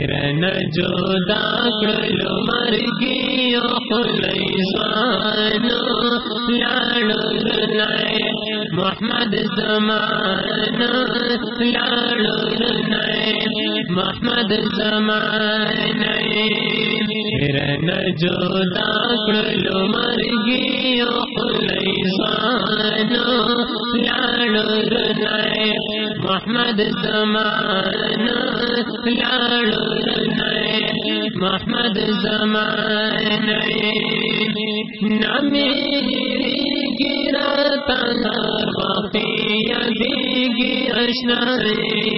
هرن جدا کړلو مرګي او خلیزان لاړو نه محمد زمانو لاړو نه محمد زمانو هرن جدا کړلو مرګي او خلیزان لاړو نه محمد زمان محمد زمان نمی گرا تنہر واقعی دیگی اشناری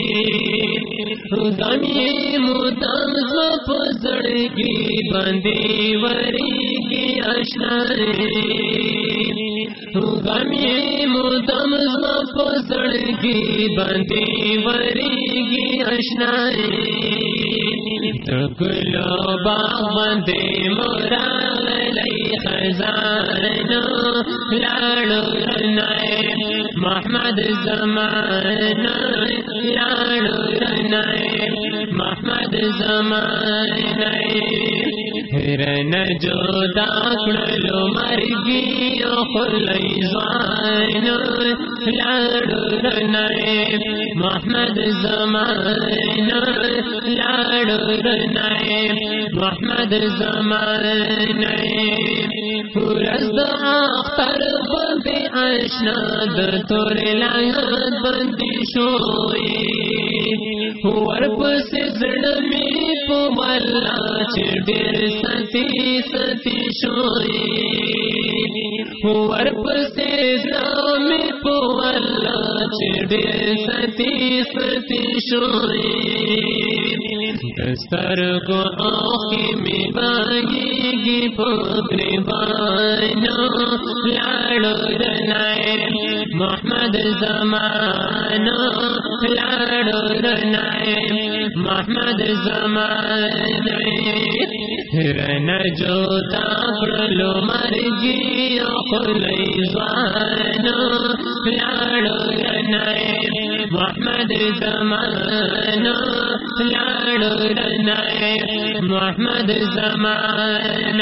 غمی مدام زپ زڑگی بندی وری کی اشناری غمی مدام زپ زڑگی بندی وری کی اشناری گلو باب دے لئی خزان لاڑو رنائے محمد زمان لاڑو رنائے محمد زمان ہرن جو داخلو مرگی خلی زوان لاڑو رنائے محمد زمان لاڑو رنائے محمد زمان رز اختر بندی اشنا در تور لایت بندی شوئی۔ ور پس زڑمی پو ملا چڑ ستی ستی شوئی ور پس زڑمی پو ملا چڑ ستی ستی شوئی دستر کو آخی میں بائی گی پوکری بانو لاڑو رنائے محمد زمانو لاڑو رنائے محمد زمان رن جو تاپڑلو مرگی خلی زانو لاڑو رنائے محمد زمانو لاڑو محمد زمان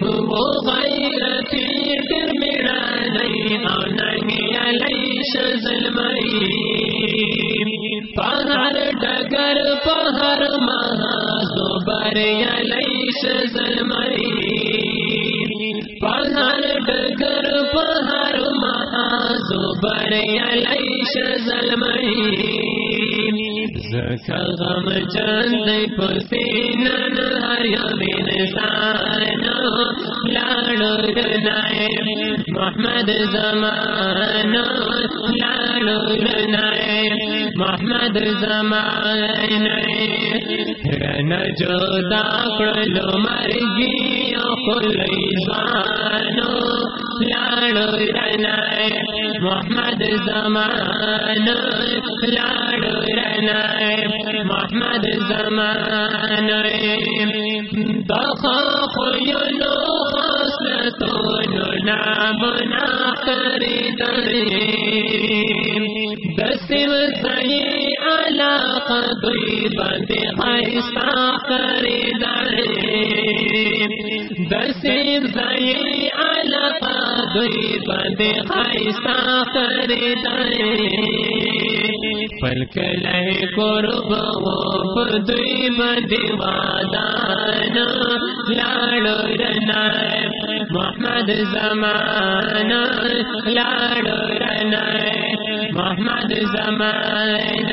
وہ غیرتی ڈر میرا نہیں آنگی علی شزل مئی پہر ڈگر پہر مہا زبر علی شزل مئی پہر ڈگر پہر مہا زبر علی شزل غم چند پسین رنائے محمد زمان رنائے محمد زمان رن جو داکڑلو مرگی خلی زانو. رنائے محمد زمان لاڑو رنائے محمد زمان دخا خیلو خاصلتون نامنا خریدن دسم سہی بندے خیستا خریدن دسم سہی علاقہ دوی بندے خیستا خریدن پلک قرب بدی وادان لاڑو رنائے محمد زمان لاڑو رنائے محمد زمان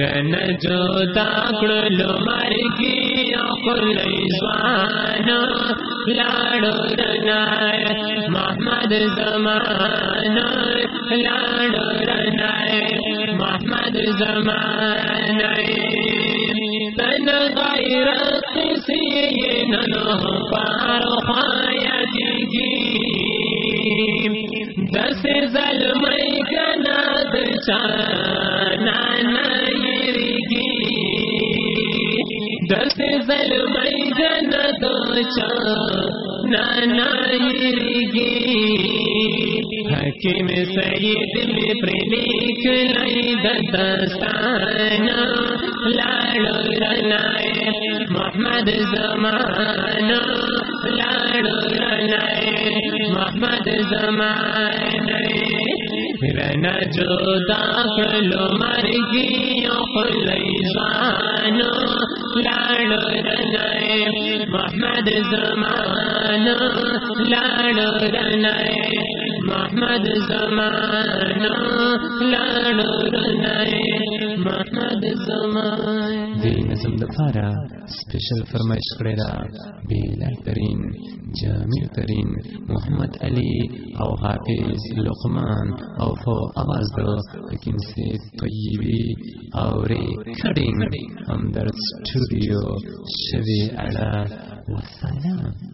رن جو داکڑلو مرگی خلی زوان لاڑو رنائے محمد زمان لاڑو رنائے محمد زمان تن غیرت سی ننو پار خوایا دیگی دس ظلم کناد چانا نیرگی دس ظلم جند چانا نیرگی حکیم سید میں پرلیک لائی دستانا لاڑ محمد زمان لاڑو رنائے محمد زمان رنا جو داخل مر گیا خلیزانو لاڑو رنائے محمد زمان لاڑو رنائے محمد زمان لاڑو رنائے محمد زمان دی نظم دفارا سپیشل فرمائش کړی دا بیلای ترین جامع ترین محمد علی او حافظ لقمان او فو آواز دو لیکن سے طیبی او ریکارڈنگ در سٹوڈیو شوی اڑا وسلام